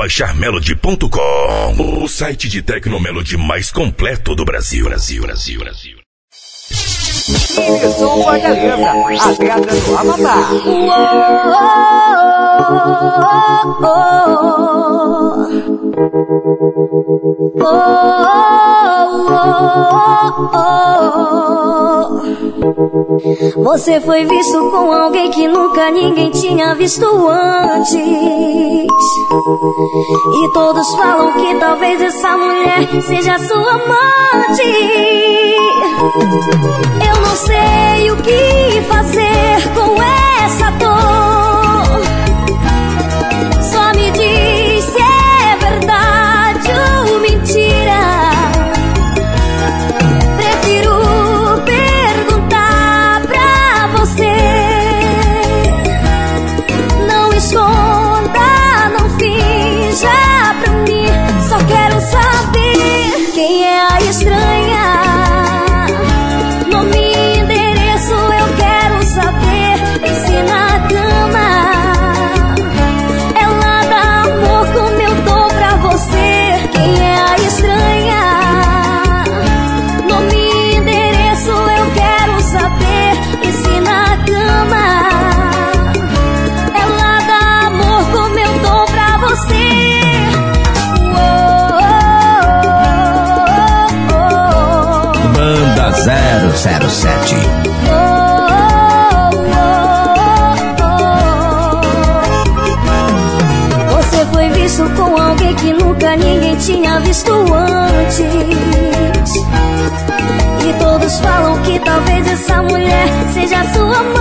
Baixar Melody.com, o site de Tecnomelody mais completo do Brasil. Brasil, Brasil, Brasil. Eu sou Fortaleza, a pedra do Amapá. Você foi visto com alguém que nunca ninguém tinha visto antes. E todos falam que talvez essa mulher seja sua amante. Eu não sei o que fazer com essa dor. Tinha visto antes. E todos falam que talvez essa mulher seja sua amante.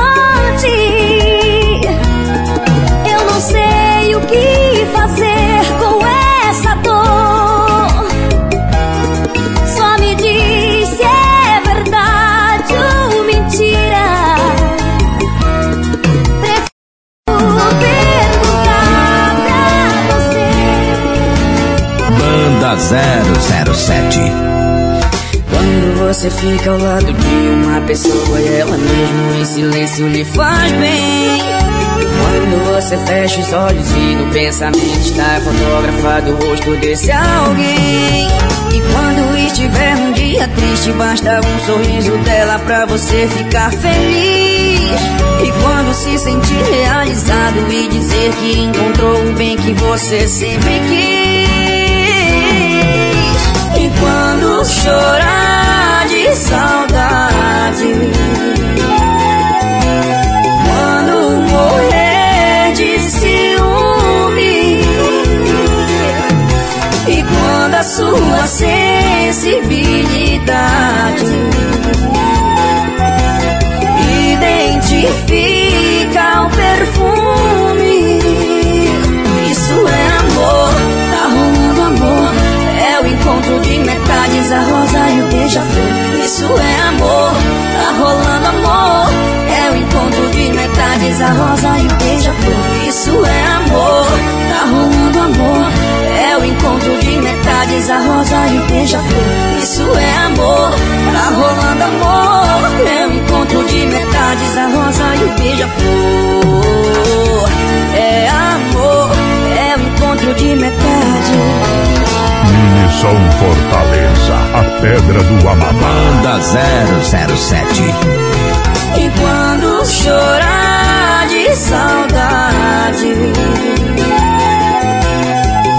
Fica ao lado de uma pessoa e ela mesmo em silêncio lhe faz bem. Quando você fecha os olhos e no pensamento está fotografado o rosto desse alguém. E quando estiver num dia triste, basta um sorriso dela pra você ficar feliz. E quando se sentir realizado e dizer que encontrou o bem que você sempre quis. E quando chorar de saudade, quando morrer de ciúme, e quando a sua sensibilidade identifica o perfume. Isso é amor, tá rolando amor. É o encontro de metades, a rosa e o beija-flor. Isso é amor, tá rolando amor. É o encontro de metades, a rosa e o beija-flor. Isso é amor, tá rolando amor. É o encontro de metades, a rosa e o beija-flor. Isso é amor, tá rolando amor. É o encontro de metades, a rosa e o beija-flor. É amor, é o encontro de metades. Som Fortaleza, a pedra do Amapá. Banda 007. E quando chorar de saudade,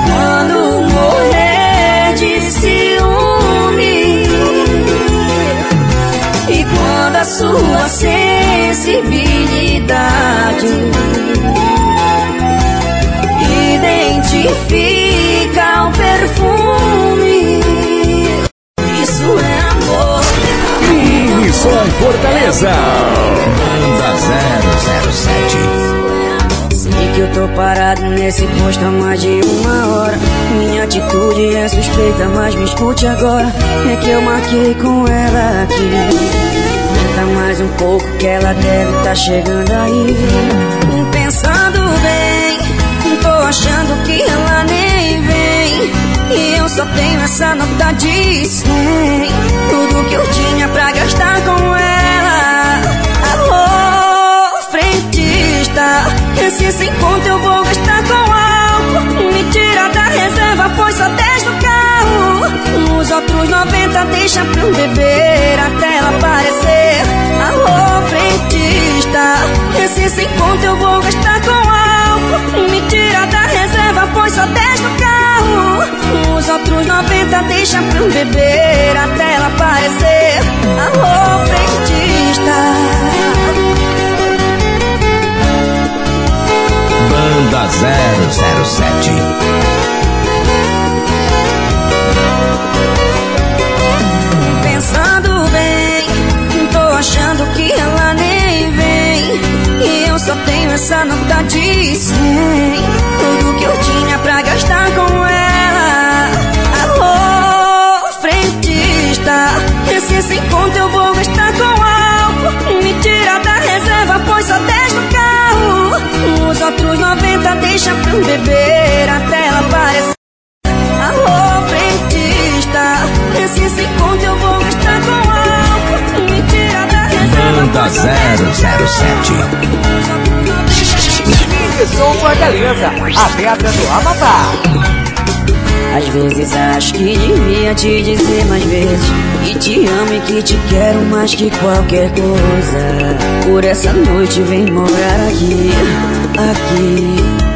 quando morrer de ciúme, e quando a sua sensibilidade identifica perfume, isso é amor. Mini Som Fortaleza. Banda 007. Sei que eu tô parado nesse posto há mais de uma hora. Minha atitude é suspeita, mas me escute agora. É que eu marquei com ela aqui. Tenta mais um pouco que ela deve tá chegando aí. Pensando bem, tô achando que ela só tenho essa nota de 100 Tudo que eu tinha pra gastar com ela. Alô, frentista Esse sem conta eu vou gastar com álcool. Me tira da reserva, pois só 10 no carro. Nos outros 90 deixa pra eu beber até ela aparecer. Alô, frentista Esse sem conta eu vou gastar com álcool. Me tira da reserva, pois só 10 no carro. Os outros 90 deixa pra beber até ela aparecer. Alô, frentista. Banda 007 achando que ela nem vem. E eu só tenho essa nota de 100. Beber até ela aparecer. Alô, frentista. Esse sem conta eu vou gastar com Banda 007 Som Fortaleza, a pedra do Amapá. Às vezes acho que devia te dizer mais vezes Que te amo e que te quero mais que qualquer coisa Por essa noite vem morar aqui, aqui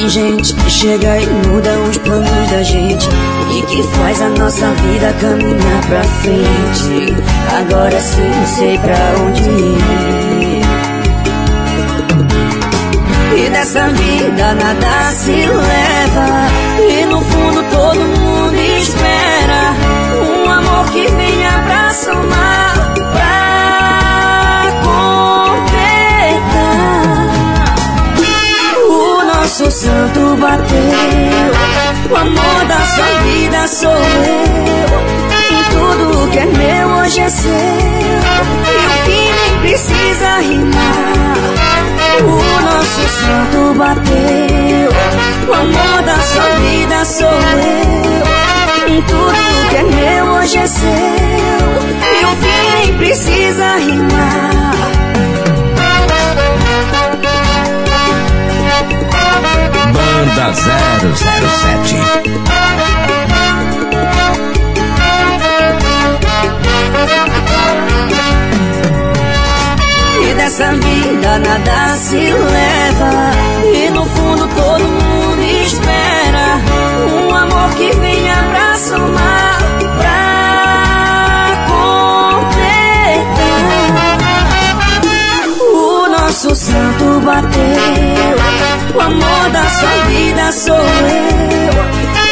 tem gente que chega e muda os planos da gente. E que faz a nossa vida caminhar pra frente. Agora sim sei pra onde ir. E dessa vida nada se leva. E no fundo todo mundo espera. Um amor que venha pra somar nosso santo bateu. O amor da sua vida sou eu. E tudo que é meu hoje é seu. E o fim nem precisa rimar. O nosso santo bateu. O amor da sua vida sou eu. E tudo que é meu hoje é seu. E o fim nem precisa rimar. Banda 007 E dessa vida nada se leva E no fundo todo mundo espera Um amor que venha pra somar Pra completar. O nosso santo bateu o amor da sua vida sou eu.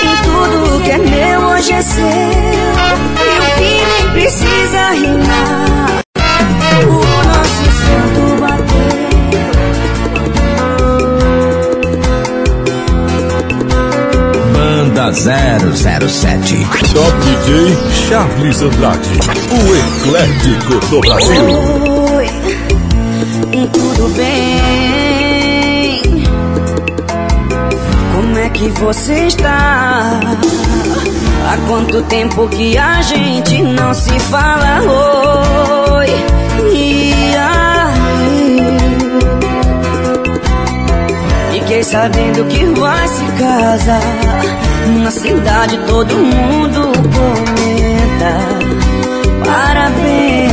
E tudo que é meu hoje é seu. E o fim nem precisa rimar. O nosso santo bateu. Banda 007 Top DJ Charles Andrade, o eclético do Brasil. Oi, tudo bem? Que você está? Há quanto tempo que a gente não se fala? Oi, e aí? Fiquei sabendo que vai se casar. Na cidade todo mundo comenta. Parabéns.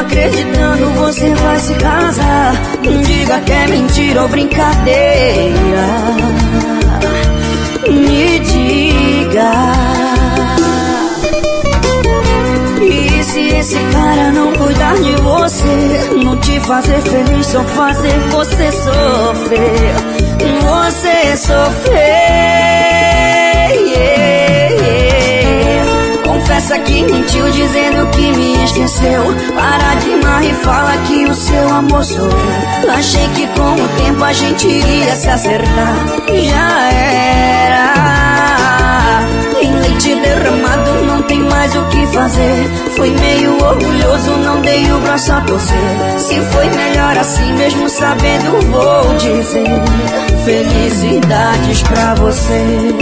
acreditando você vai se casar. Diga que é mentira ou brincadeira. Me diga. E se esse cara não cuidar de você, não te fazer feliz, só fazer você sofrer, você sofrer. Confessa que mentiu dizendo que me esqueceu. Para de mar e fala que o seu amor sou eu. Achei que com o tempo a gente iria se acertar. Já era. Em leite derramado não tem mais o que fazer. Fui meio orgulhoso, não dei o braço a torcer. Se foi melhor assim mesmo sabendo vou dizer. Felicidades pra você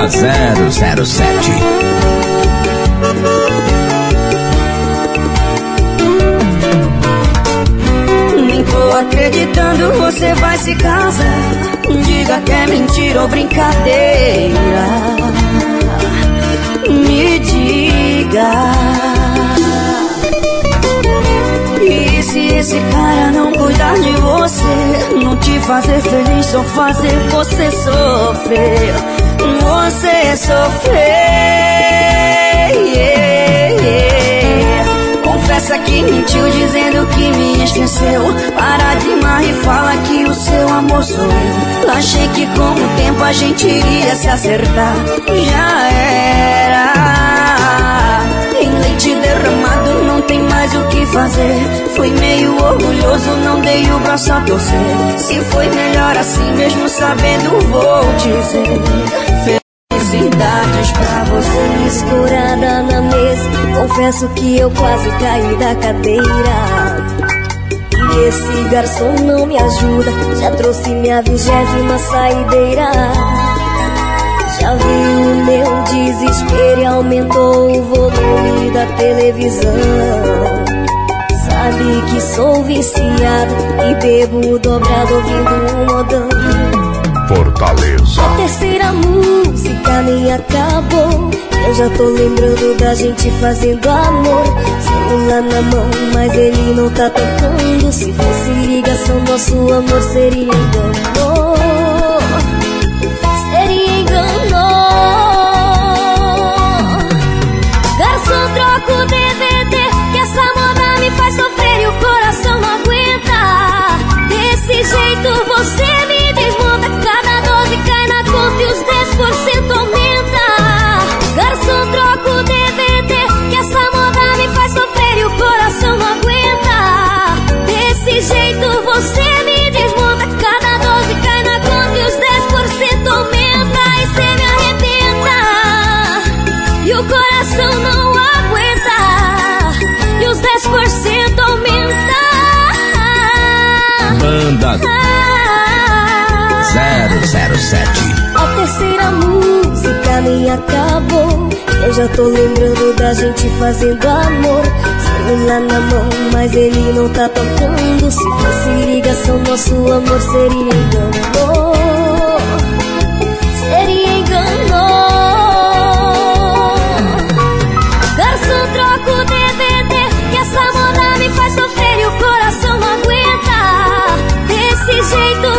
Banda 007 Oi, acreditando você vai se casar. Diga que é mentira ou brincadeira. Me diga. E se esse cara não cuidar de você, não te fazer feliz, só fazer você sofrer, você sofrer. Confessa que mentiu dizendo que me esqueceu. Para de mar e fala que o seu amor sou eu. Achei que com o tempo a gente iria se acertar. Já era. Não tem mais o que fazer. Fui meio orgulhoso, não dei o braço a torcer. Se foi melhor assim, mesmo sabendo, vou dizer felicidades pra você. Escorada na mesa, confesso que eu quase caí da cadeira. E esse garçom não me ajuda, já trouxe minha vigésima saideira. Já vi o meu desespero e aumentou o volume da televisão. Sabe que sou viciado e bebo dobrado ouvindo um modão. Fortaleza. A terceira música nem acabou. Eu já tô lembrando da gente fazendo amor. Celular na mão, mas ele não tá tocando. Se fosse ligação, nosso amor seria engano. Jeito você terceira música nem acabou. Eu já tô lembrando da gente fazendo amor. Celular na mão, mas ele não tá tocando. Se fosse ligação, nosso amor seria engano. Seria engano. Garçom, troca o DVD. Que essa moda me faz sofrer e o coração não aguenta. Desse jeito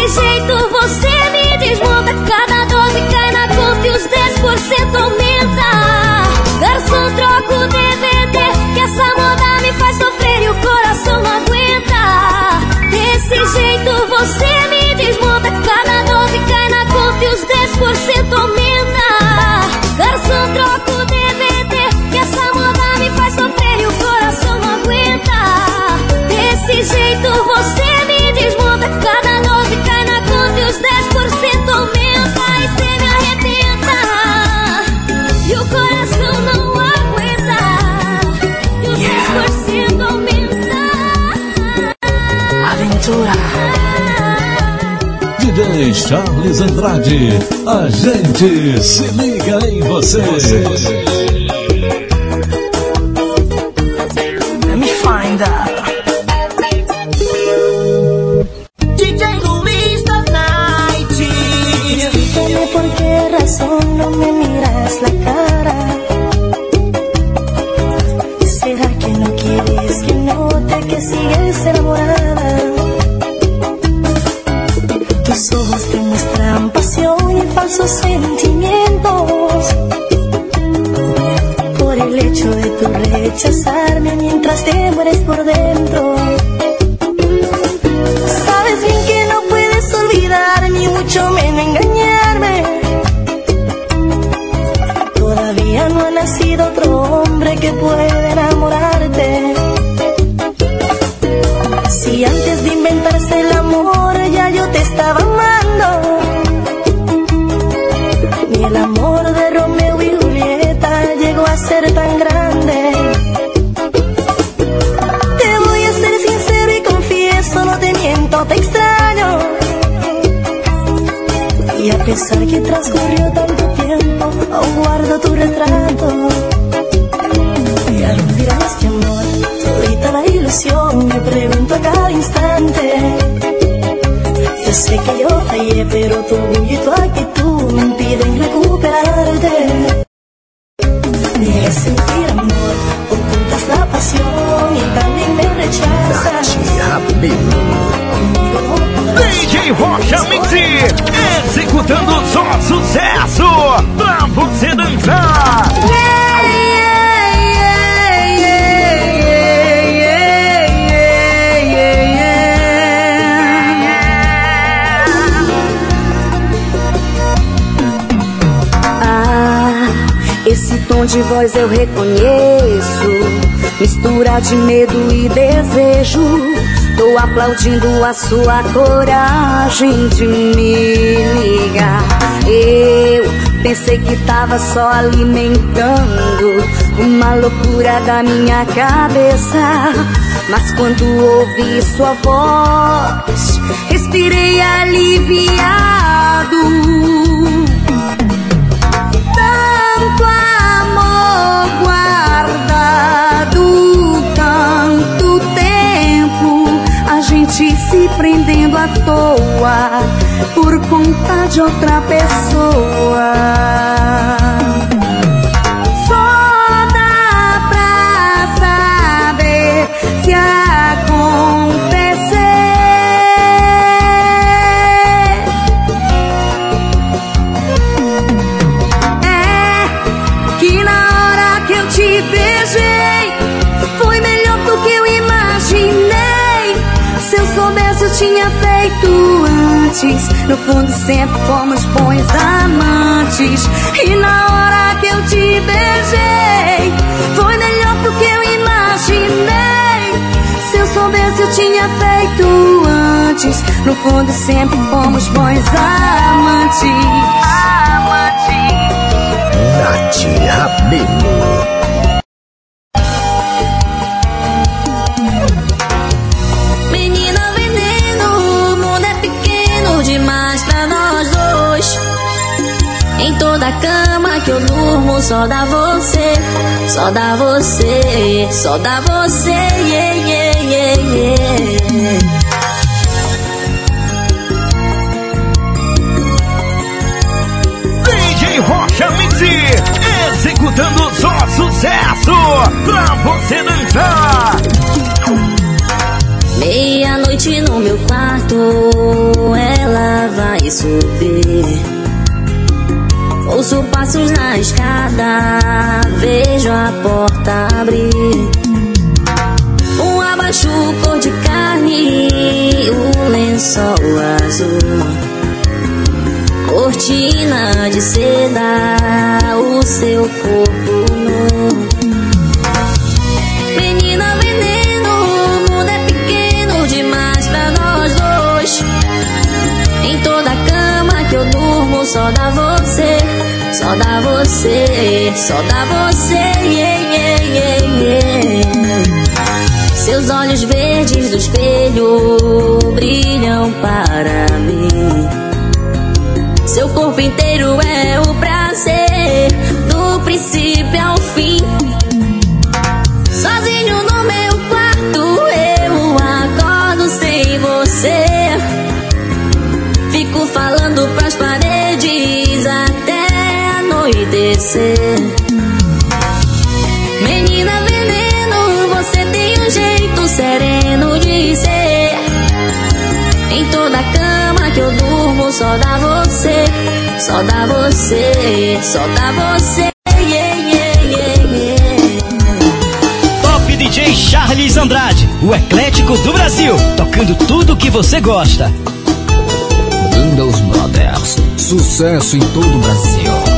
Desse jeito você me desmonta. Cada dose cai na conta e os 10% aumenta. Charles Andrade, a gente se liga em você. Pesar que transcurrió tanto tiempo, aún guardo tu retrato. Y al mirar este amor, solita la ilusión, me pregunto a cada instante. Yo sé que yo fallé, pero tu orgullo y tu actitud me impiden recuperarte. Niegas sentir amor, ocultas la pasión y también me rechazas. DJ Rocha Mix, executando só sucesso pra você dançar. Ah, esse tom de voz eu reconheço. Mistura de medo e desejo. Tô aplaudindo a sua coragem de me ligar. Eu pensei que tava só alimentando uma loucura da minha cabeça. Mas quando ouvi sua voz, respirei aliviado tanto se prendendo à toa por conta de outra pessoa. Tinha feito antes. No fundo, sempre fomos bons amantes. E na hora que eu te beijei foi melhor do que eu imaginei. Se eu soubesse, eu tinha feito antes. No fundo, sempre fomos bons amantes. Amantes. Nath Rabelo. Toda cama que eu durmo, só dá você, só dá você, só dá você, yeah, yeah, yeah, yeah. DJ Rocha Mix, executando só sucesso pra você dançar. Meia-noite no meu quarto, ela vai subir. Ouço passos na escada, vejo a porta abrir. Um abaixo cor de carne, o lençol azul. Cortina de seda, o seu corpo dá você, só dá você, yeah, yeah, yeah. Seus olhos verdes do espelho brilham para mim. Seu corpo inteiro é o prazer, do princípio ao fim. Anoitecer. Menina veneno, você tem um jeito sereno de ser. Em toda cama que eu durmo, só dá você, só dá você, só dá você. Yeah, yeah, yeah, yeah. Top DJ Charles Andrade, o eclético do Brasil, tocando tudo que você gosta. Banda Os Brothers. Sucesso em todo o Brasil.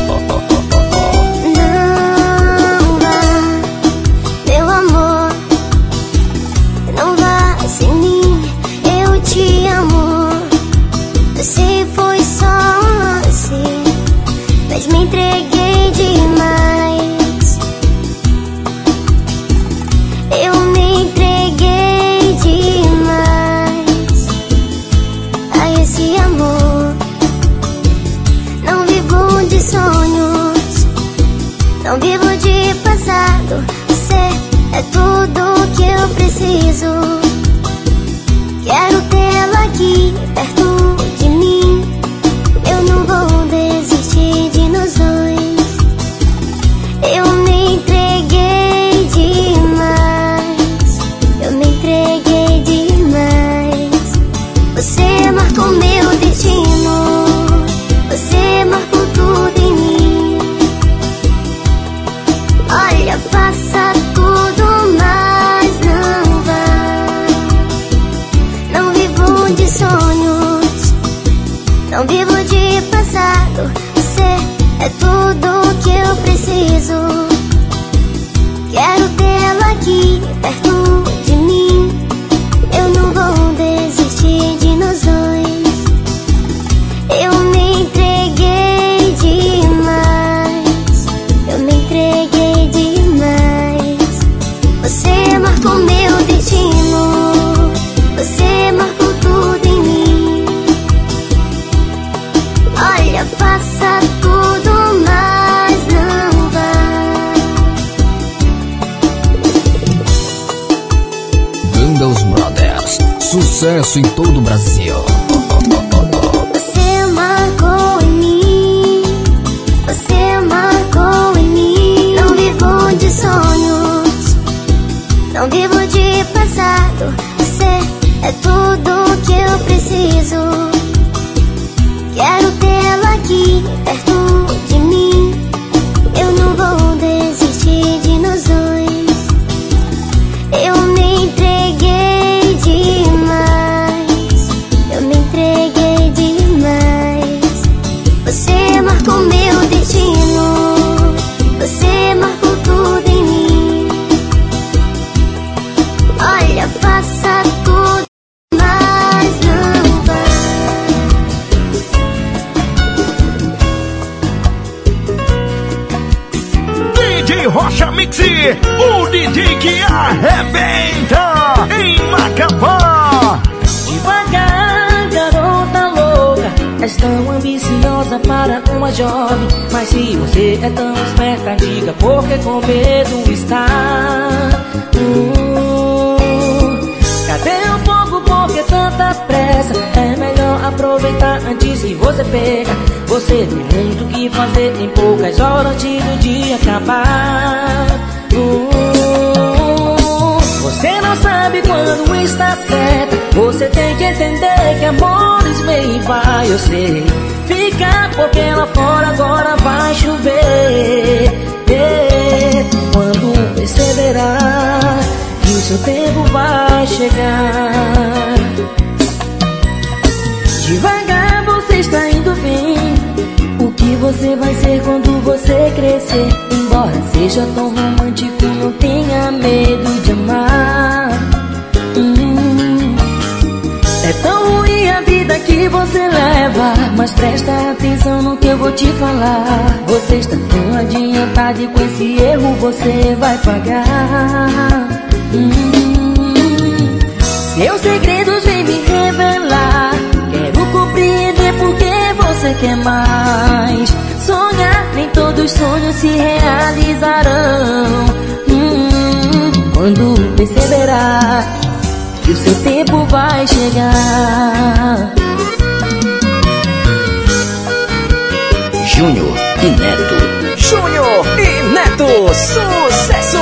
Mas se você é tão esperta Diga porque com medo está? Hum, Cadê o fogo, por que tanta pressa? É melhor aproveitar antes que você pega Você tem muito que fazer Tem poucas horas antes do dia acabar. Não sabe quando está certo. Você tem que entender que amores vem e vai. Eu sei. Fica porque lá fora agora vai chover. É, Quando perceberá que o seu tempo vai chegar. Devagar você está indo bem. O que você vai ser quando você crescer? Embora seja tão romântico, não tenha medo de amar. É tão ruim a vida que você leva. Mas presta atenção no que eu vou te falar. Você está tão adiantado e com esse erro você vai pagar. Hum. Seus segredos vem me revelar. Quero compreender por que você quer mais. Sonhar, nem todos os sonhos se realizarão. Hum, quando perceberá que o seu tempo vai chegar. Júnior e Neto. Júnior e Neto, sucesso!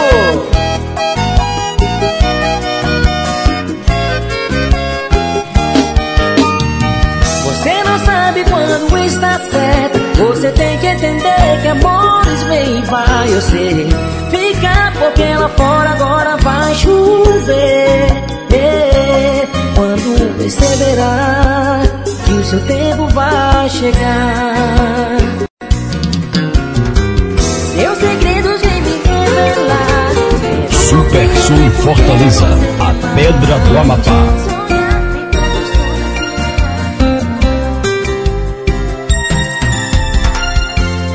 Você não sabe quando está certo. Você tem que entender que amores vem e vai. Eu sei. Fica porque lá fora agora vai chover. Perceberá que o seu tempo vai chegar. Seus segredos vêm me revelar. Super Sul Fortaleza, a Pedra do Amapá.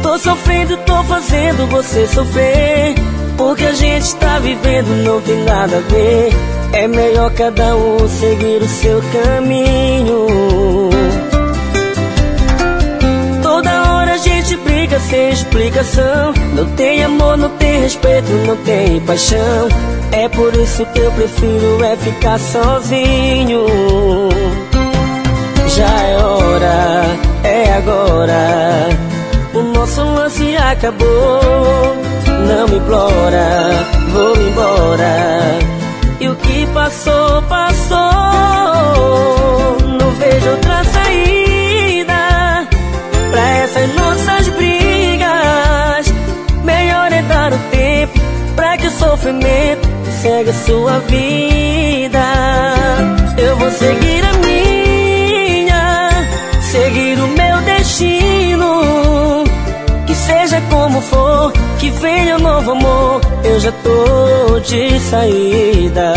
Tô sofrendo, tô fazendo você sofrer. Porque a gente tá vivendo, não tem nada a ver. É melhor cada um seguir o seu caminho. Toda hora a gente briga sem explicação. Não tem amor, não tem respeito, não tem paixão. É por isso que eu prefiro é ficar sozinho. Já é hora, é agora. O nosso lance acabou. Não me implora, vou embora. E o que passou, passou. Não vejo outra saída pra essas nossas brigas. Melhor é dar o tempo pra que o sofrimento segue a sua vida. Eu vou seguir a minha, seguir o meu destino. Que seja como for, que venha um novo amor, eu já tô de saída.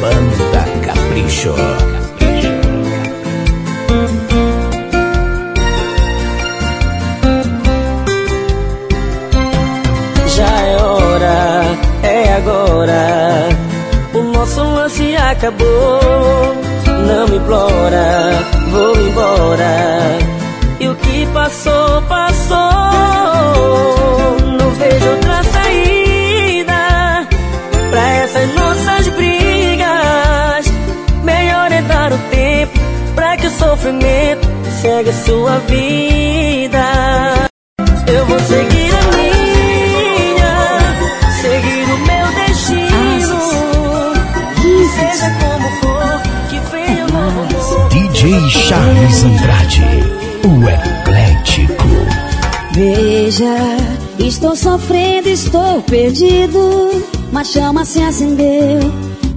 Banda Capricho. Já é hora, é agora. O nosso lance acabou. Não me implora, segue a sua vida. Eu vou seguir a minha, seguir o meu destino. Seja como for, que venha um novo amor. DJ Charles Andrade, o eclético. Veja, estou sofrendo, estou perdido. Mas chama se acendeu.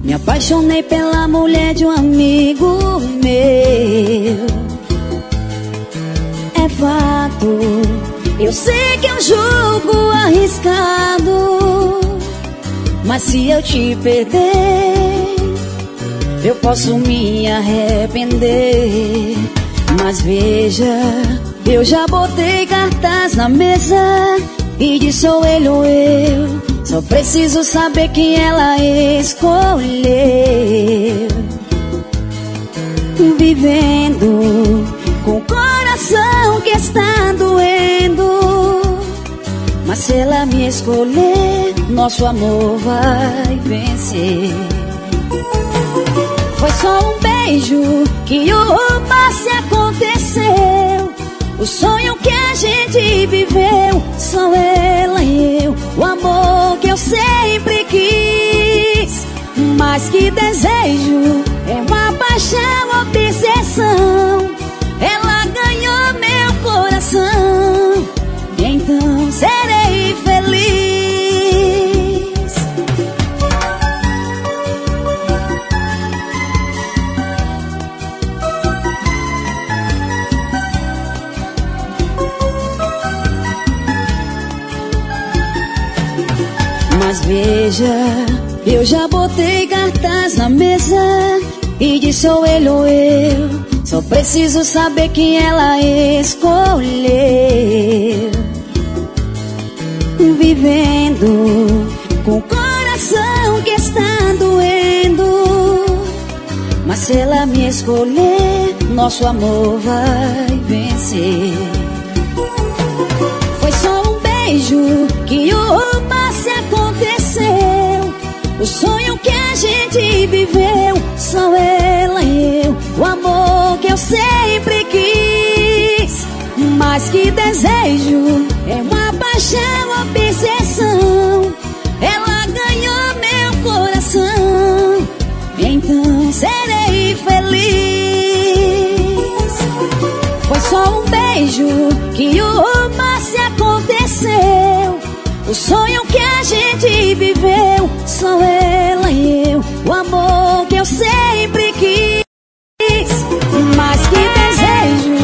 Me apaixonei pela mulher de um amigo meu. Fato, eu sei que é um jogo arriscado. Mas se eu te perder, eu posso me arrepender. Mas veja, eu já botei cartaz na mesa e disse ou ele ou eu. Só preciso saber quem ela escolheu. Vivendo está doendo. Mas se ela me escolher, nosso amor vai vencer. Foi só um beijo que o passe aconteceu. O sonho que a gente viveu, só ela e eu. O amor que eu sempre quis. Mas que desejo, é uma paixão, obsessão. Já botei cartaz na mesa e disse ou ele ou eu. Só preciso saber quem ela escolheu. Vivendo com o coração que está doendo. Mas se ela me escolher, nosso amor vai vencer. Foi só um beijo que o. O sonho que a gente viveu, só ela e eu. O amor que eu sempre quis. Mas que desejo, é uma paixão, obsessão. Ela ganhou meu coração. Então serei feliz. Foi só um beijo que o passe aconteceu. O sonho que a gente viveu, só ela e eu. O amor que eu sempre quis. Mas que desejo,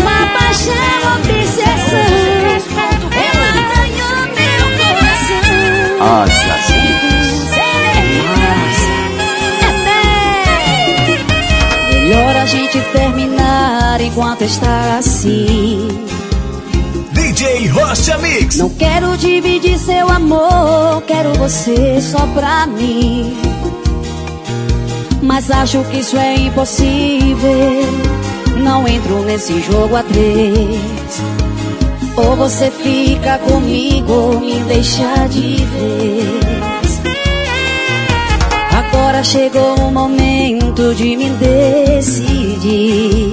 uma paixão, obsessão. Ela ganhou meu coração. Melhor a gente terminar enquanto está assim. DJ Rocha Mix. Não quero dividir seu amor, quero você só pra mim. Mas acho que isso é impossível. Não entro nesse jogo a três. Ou você fica comigo ou me deixa de vez. Agora chegou o momento de me decidir.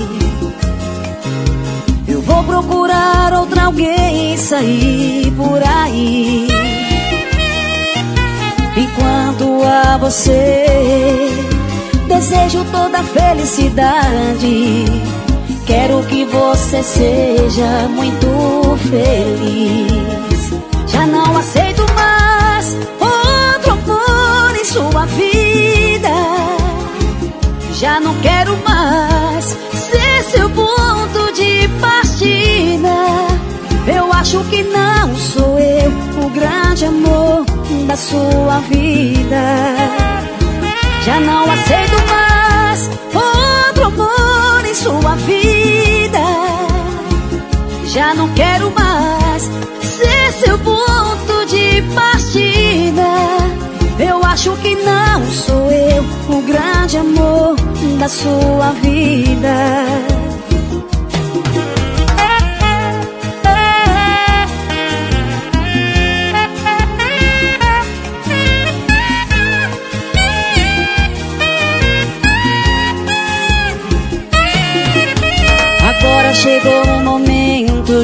Eu vou procurar outra alguém sair por aí. Enquanto a você desejo toda felicidade. Quero que você seja muito feliz. Já não aceito mais outro amor em sua vida. Já não quero mais ser seu ponto. Eu acho que não sou eu o grande amor da sua vida. Já não aceito mais outro amor em sua vida. Já não quero mais ser seu ponto de partida. Eu acho que não sou eu o grande amor da sua vida.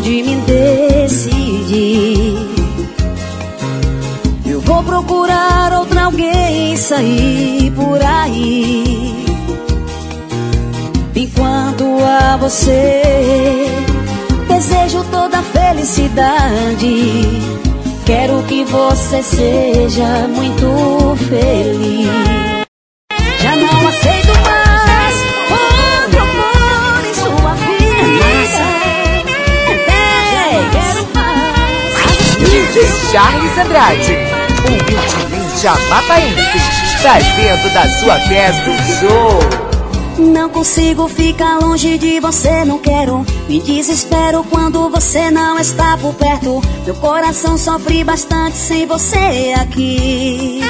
De me decidir. Eu vou procurar outra alguém e sair por aí. Enquanto a você desejo toda felicidade. Quero que você seja muito feliz. Já não aceito Charles Andrade, humildemente amataense, trazendo da sua festa um show. Não consigo ficar longe de você, não quero. Me desespero quando você não está por perto. Meu coração sofre bastante sem você aqui.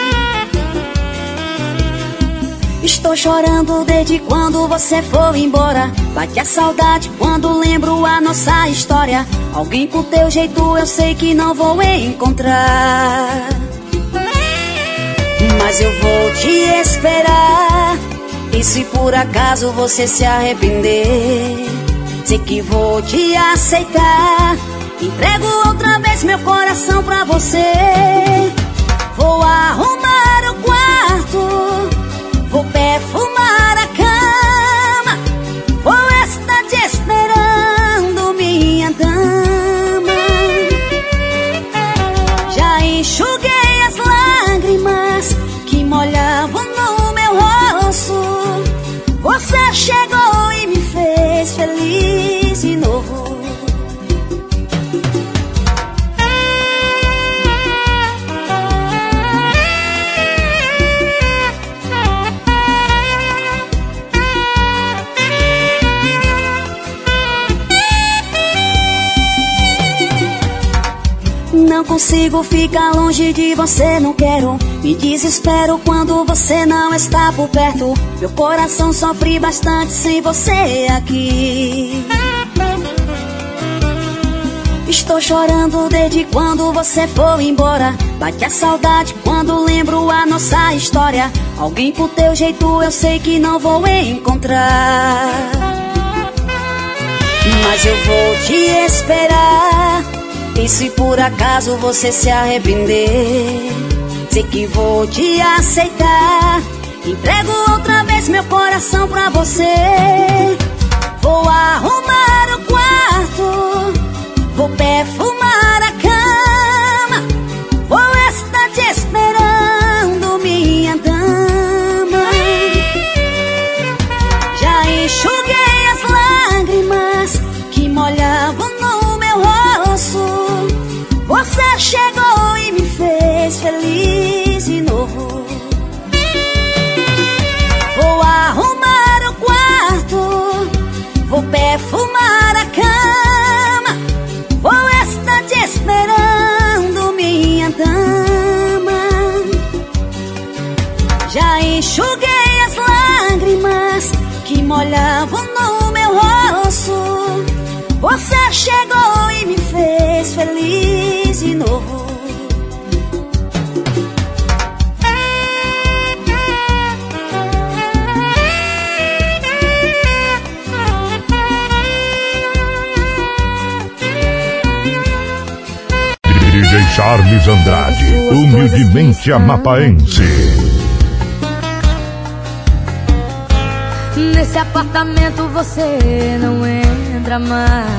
Estou chorando desde quando você foi embora. Bate a saudade quando lembro a nossa história. Alguém com teu jeito eu sei que não vou encontrar. Mas eu vou te esperar. E se por acaso você se arrepender, sei que vou te aceitar. Entrego outra vez meu coração pra você. Vou arrumar o quarto Vou perfumar consigo ficar longe de você, não quero. Me desespero quando você não está por perto. Meu coração sofre bastante sem você aqui. Estou chorando desde quando você foi embora. Bate a saudade quando lembro a nossa história. Alguém com teu jeito eu sei que não vou encontrar. Mas eu vou te esperar. E se por acaso você se arrepender, sei que vou te aceitar. Entrego outra vez meu coração pra você. Vou arrumar o quarto, vou perfumar a enxuguei as lágrimas que molhavam no meu rosto. Você chegou e me fez feliz de novo. DJ Charles Andrade, humildemente amapaense. Nesse apartamento você não entra mais.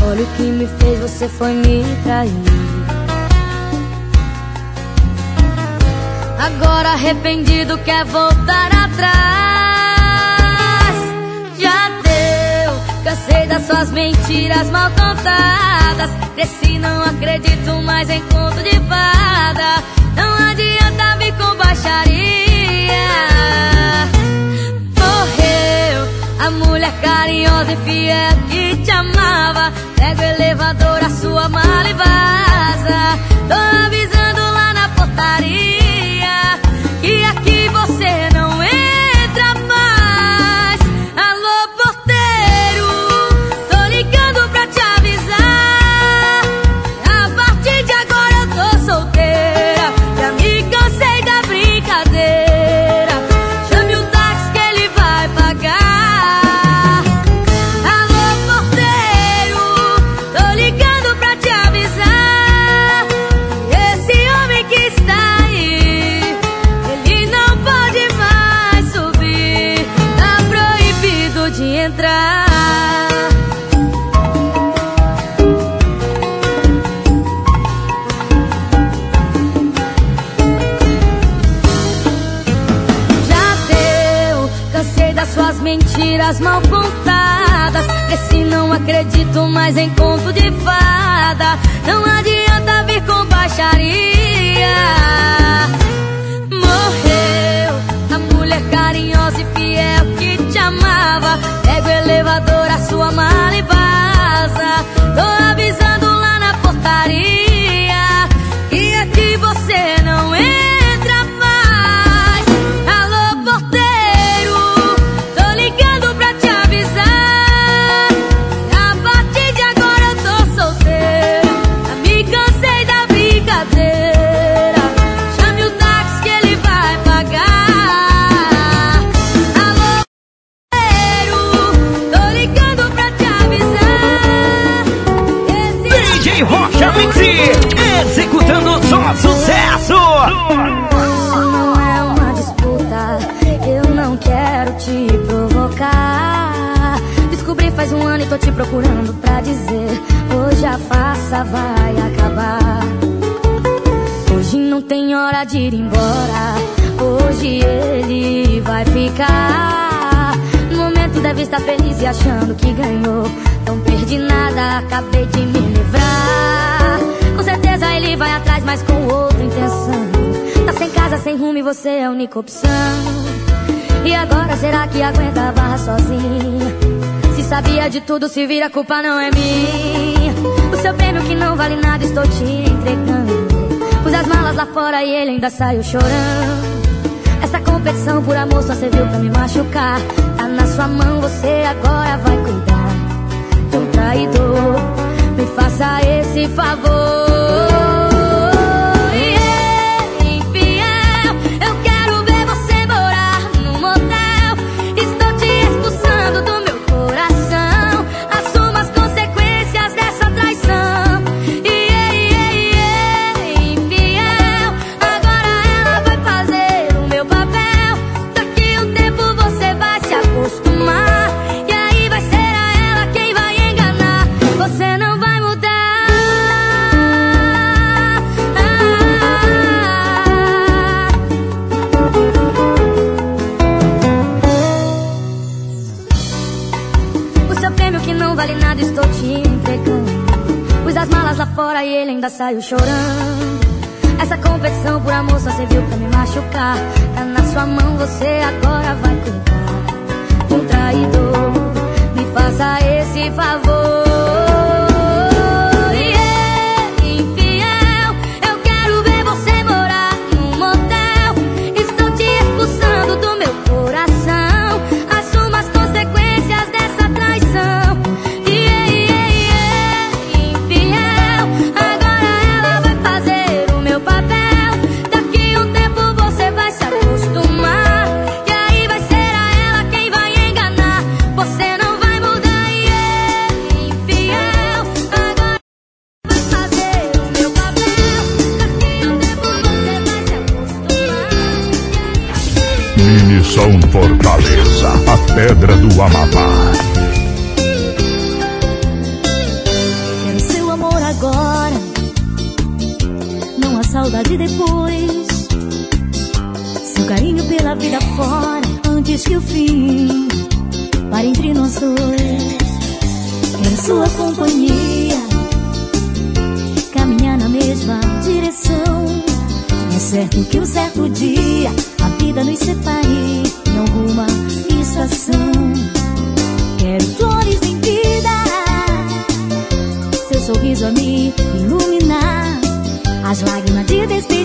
Olha o que me fez, você foi me trair. Agora arrependido quer voltar atrás. Já deu, cansei das suas mentiras mal contadas. Cresci, não acredito mais em conto de fada. Não adianta vir com baixaria. Morreu a mulher carinhosa e fiel que te amava. Pega o elevador, a sua mala e vaza. Tô avisando lá na portaria que aqui você mentiras mal contadas. Esse não acredito mais em conto de fada. Não adianta vir com baixaria. Morreu a mulher carinhosa e fiel que te amava. Pega o elevador, a sua mala e vaza. Tô avisando lá na portaria que aqui você não rumo e você é a única opção. E agora será que aguenta a barra sozinha? Se sabia de tudo, se vira, a culpa não é minha. O seu prêmio que não vale nada, estou te entregando. Pus as malas lá fora e ele ainda saiu chorando. Essa competição por amor só serviu pra me machucar. Tá na sua mão, você agora vai cuidar. Um traidor, me faça esse favor. Saiu chorando. Essa competição por amor só serviu pra me machucar. Tá na sua mão, você agora vai cuidar. De um traidor, me faça esse favor. As lágrimas de desespero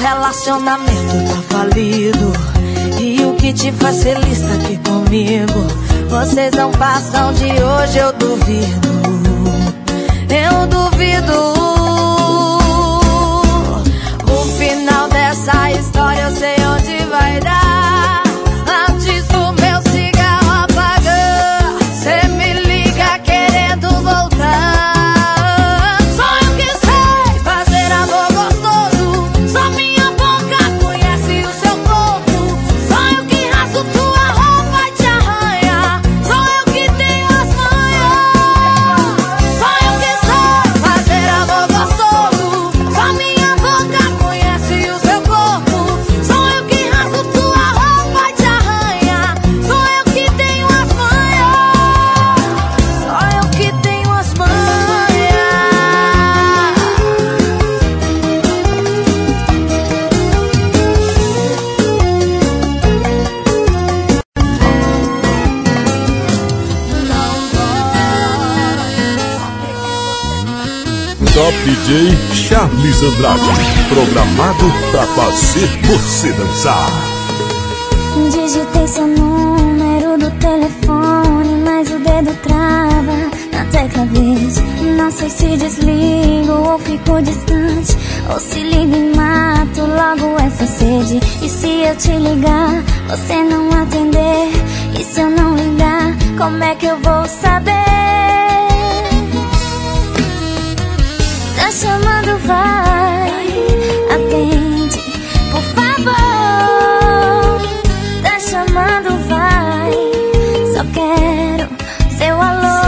relacionamento tá falido. E o que te faz feliz tá aqui comigo. Vocês não passam de hoje, eu duvido. Eu duvido. Charles Andrade, programado pra fazer você dançar. Digitei seu número do telefone, mas o dedo trava na tecla verde. Não sei se desligo ou fico distante, ou se ligo e mato logo essa sede. E se eu te ligar, você não atender, e se eu não ligar, como é que eu vou saber? Tá chamando vai, atende, por favor. Tá chamando, vai, só quero seu alô.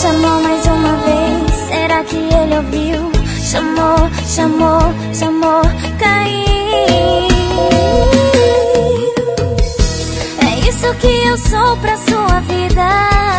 Chamou mais uma vez, será que ele ouviu? Chamou, chamou, chamou, caiu. É isso que eu sou pra sua vida.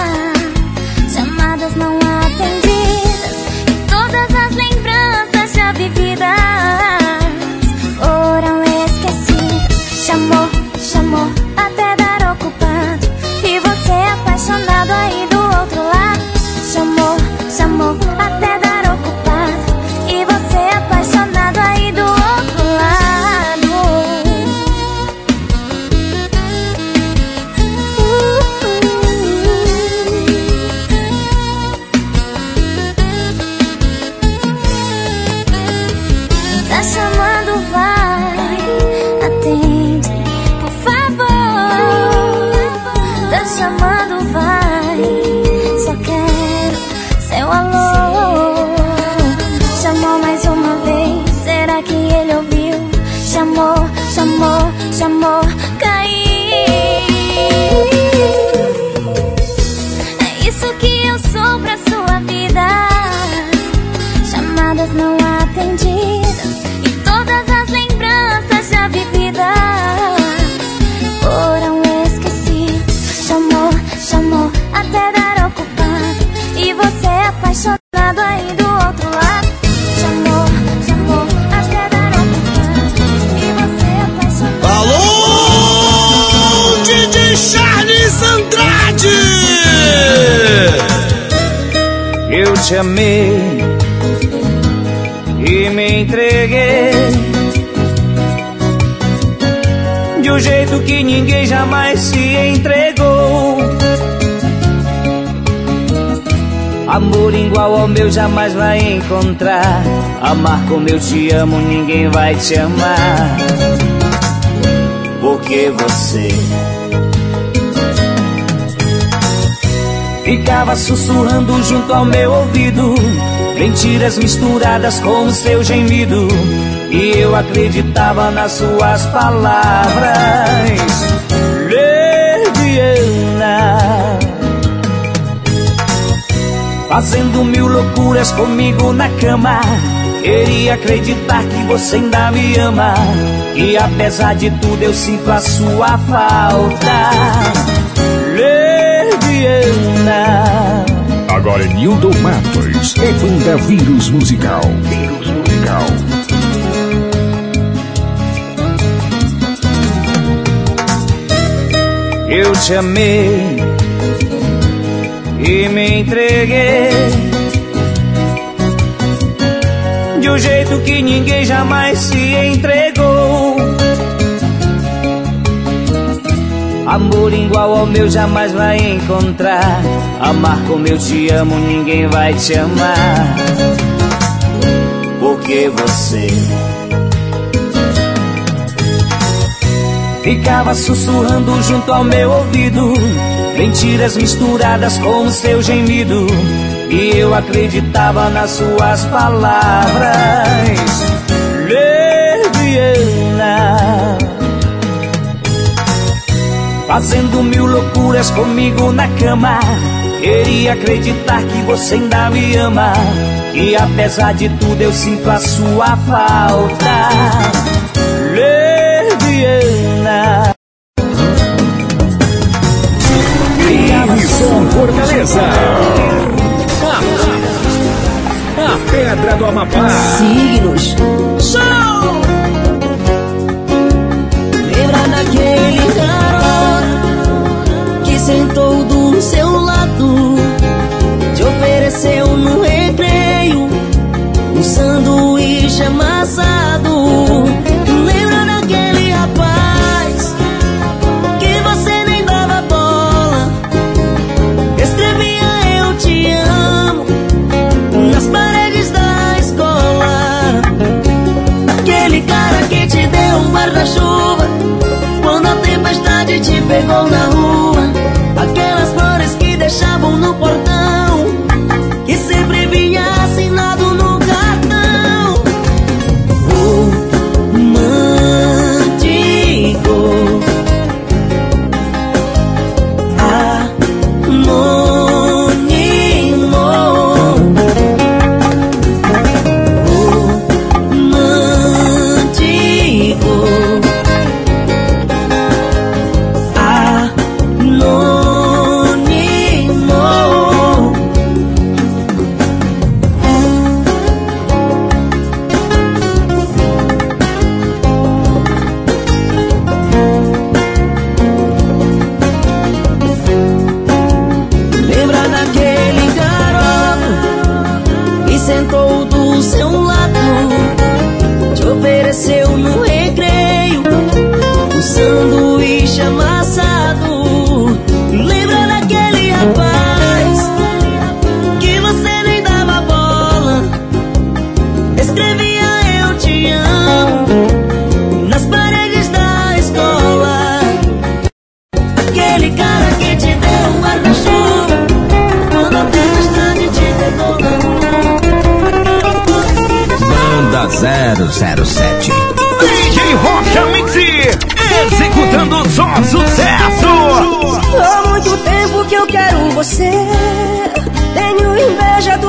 Te amar. Porque você ficava sussurrando junto ao meu ouvido. Mentiras misturadas com o seu gemido. E eu acreditava nas suas palavras. Leviana. Fazendo mil loucuras comigo na cama. Queria acreditar que você ainda me ama. E apesar de tudo eu sinto a sua falta. Leviana. Agora é Nildo Matos, é banda Vírus Musical. Vírus Musical. Eu te amei e me entreguei um jeito que ninguém jamais se entregou. Amor igual ao meu jamais vai encontrar. Amar como eu te amo, ninguém vai te amar. Porque você ficava sussurrando junto ao meu ouvido. Mentiras misturadas com o seu gemido. E eu acreditava nas suas palavras. Leviana. Fazendo mil loucuras comigo na cama. Queria acreditar que você ainda me ama. E apesar de tudo eu sinto a sua falta. Leviana. Fortaleza. Do Amapá. Signos. Show!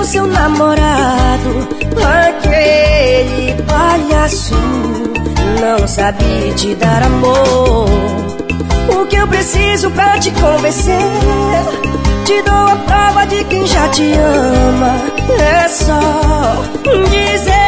Seu namorado. Aquele palhaço não sabe te dar amor. O que eu preciso pra te convencer? Te dou a prova de quem já te ama. É só dizer.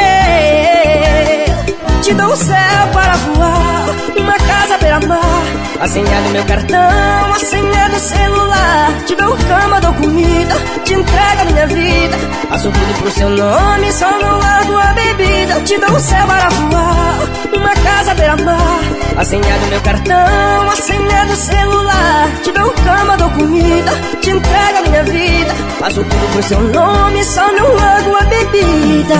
Te dou um céu para voar, uma casa beira-mar A senha do meu cartão, a senha do celular. Te dou cama, dou comida, te entrego a minha vida. Passo tudo pro seu nome, só não largo a bebida. Te dou um céu para voar, uma casa beira-mar A senha do meu cartão, a senha do celular. Te dou cama, dou comida, te entrego a minha vida. Passo tudo pro seu nome, só não largo a bebida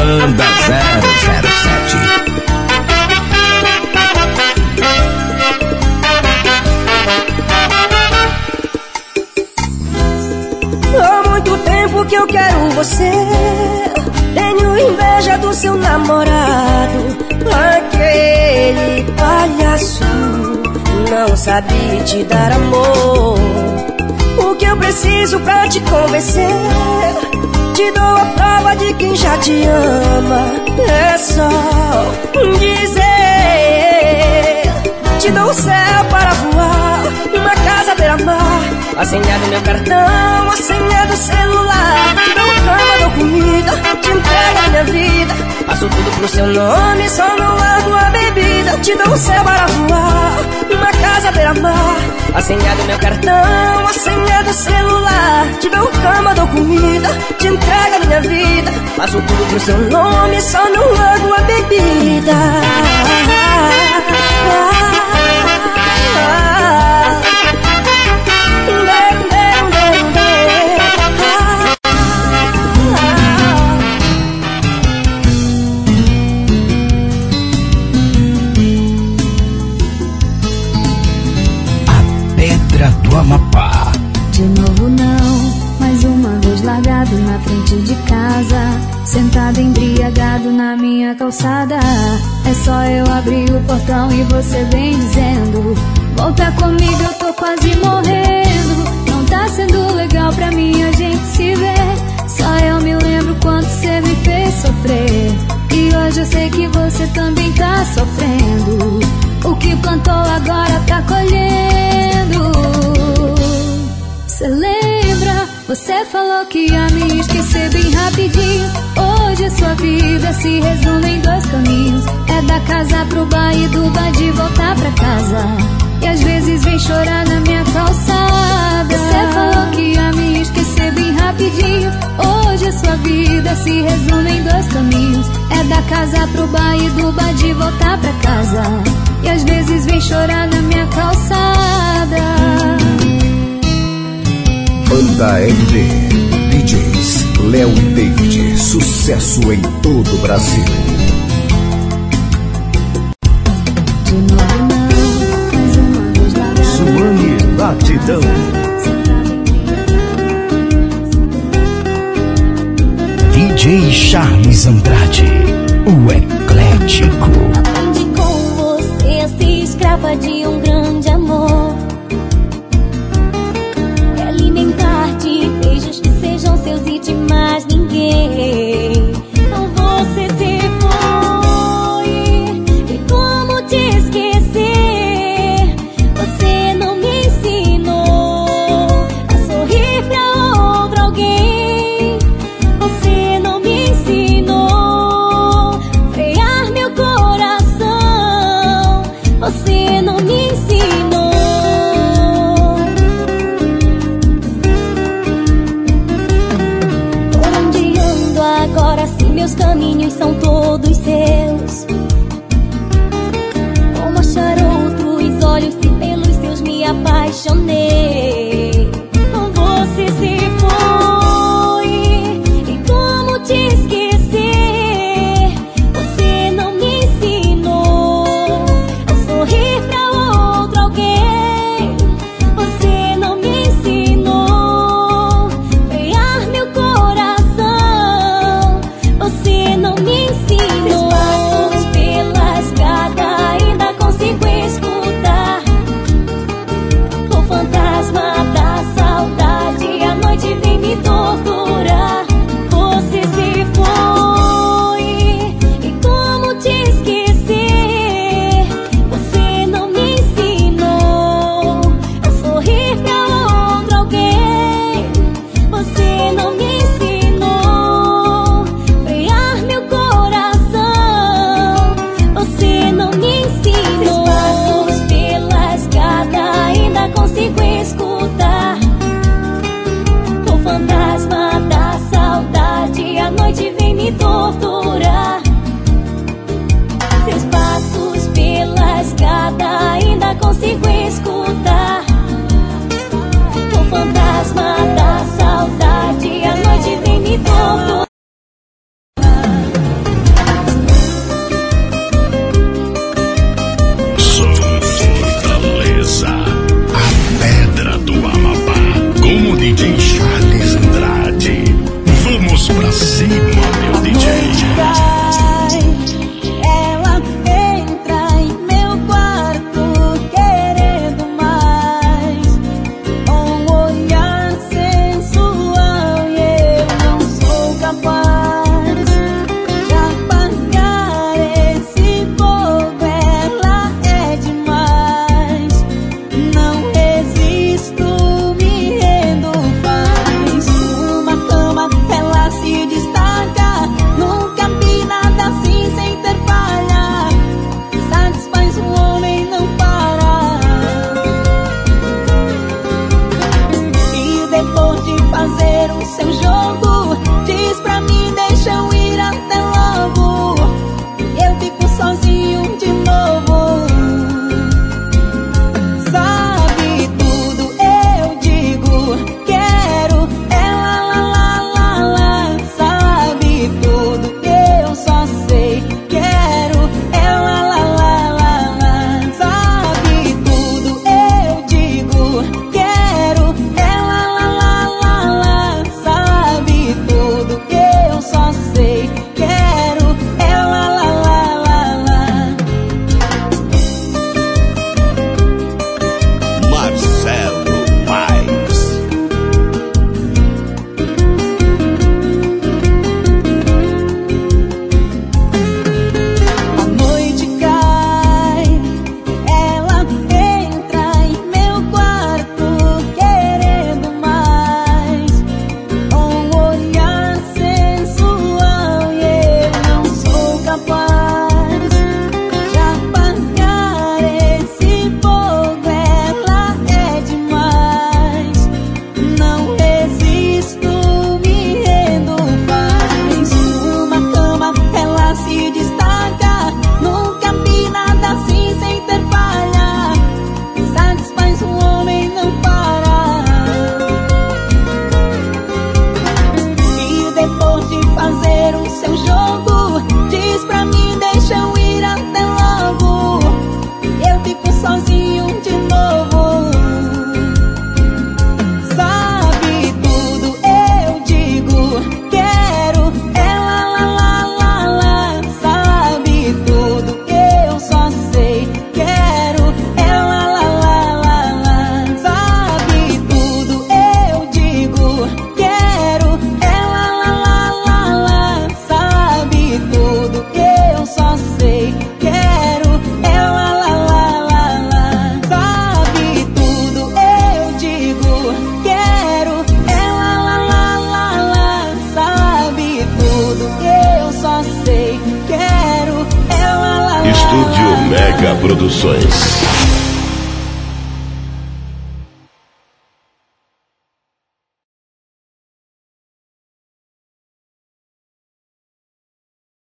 Banda 007 Há muito tempo que eu quero você. Tenho inveja do seu namorado. Aquele palhaço. Não sabe te dar amor. O que eu preciso pra te convencer te dou a prova de quem já te ama. É só dizer. Te dou o céu para voar, uma casa beira-mar. A senha do meu cartão, a senha do celular. Te dou cama, dou comida, te entrego a minha vida. Passo tudo pro seu nome, só não largo a bebida. Te dou o céu para voar, uma casa beira-mar. A senha do meu cartão, a senha do celular. Te dou cama, dou comida, te entrego a minha vida. Passo tudo pro seu nome, só não largo a bebida. O portão e você vem dizendo: Volta comigo, eu tô quase morrendo. Não tá sendo legal pra mim a gente se ver. Só eu me lembro quanto você me fez sofrer. E hoje eu sei que você também tá sofrendo. O que plantou agora tá colhendo. Cê lembra? Você falou que ia me esquecer bem rapidinho. Hoje a sua vida se resume em dois caminhos: é da casa pro bar e do bar de voltar pra casa. E às vezes vem chorar na minha calçada. Você falou que ia me esquecer bem rapidinho. Hoje a sua vida se resume em dois caminhos: é da casa pro bar e do bar de voltar pra casa. E às vezes vem chorar na minha calçada. Banda MD. DJs Léo e David. Sucesso em todo o Brasil. Batidão. DJ Charles Andrade. O Eclético.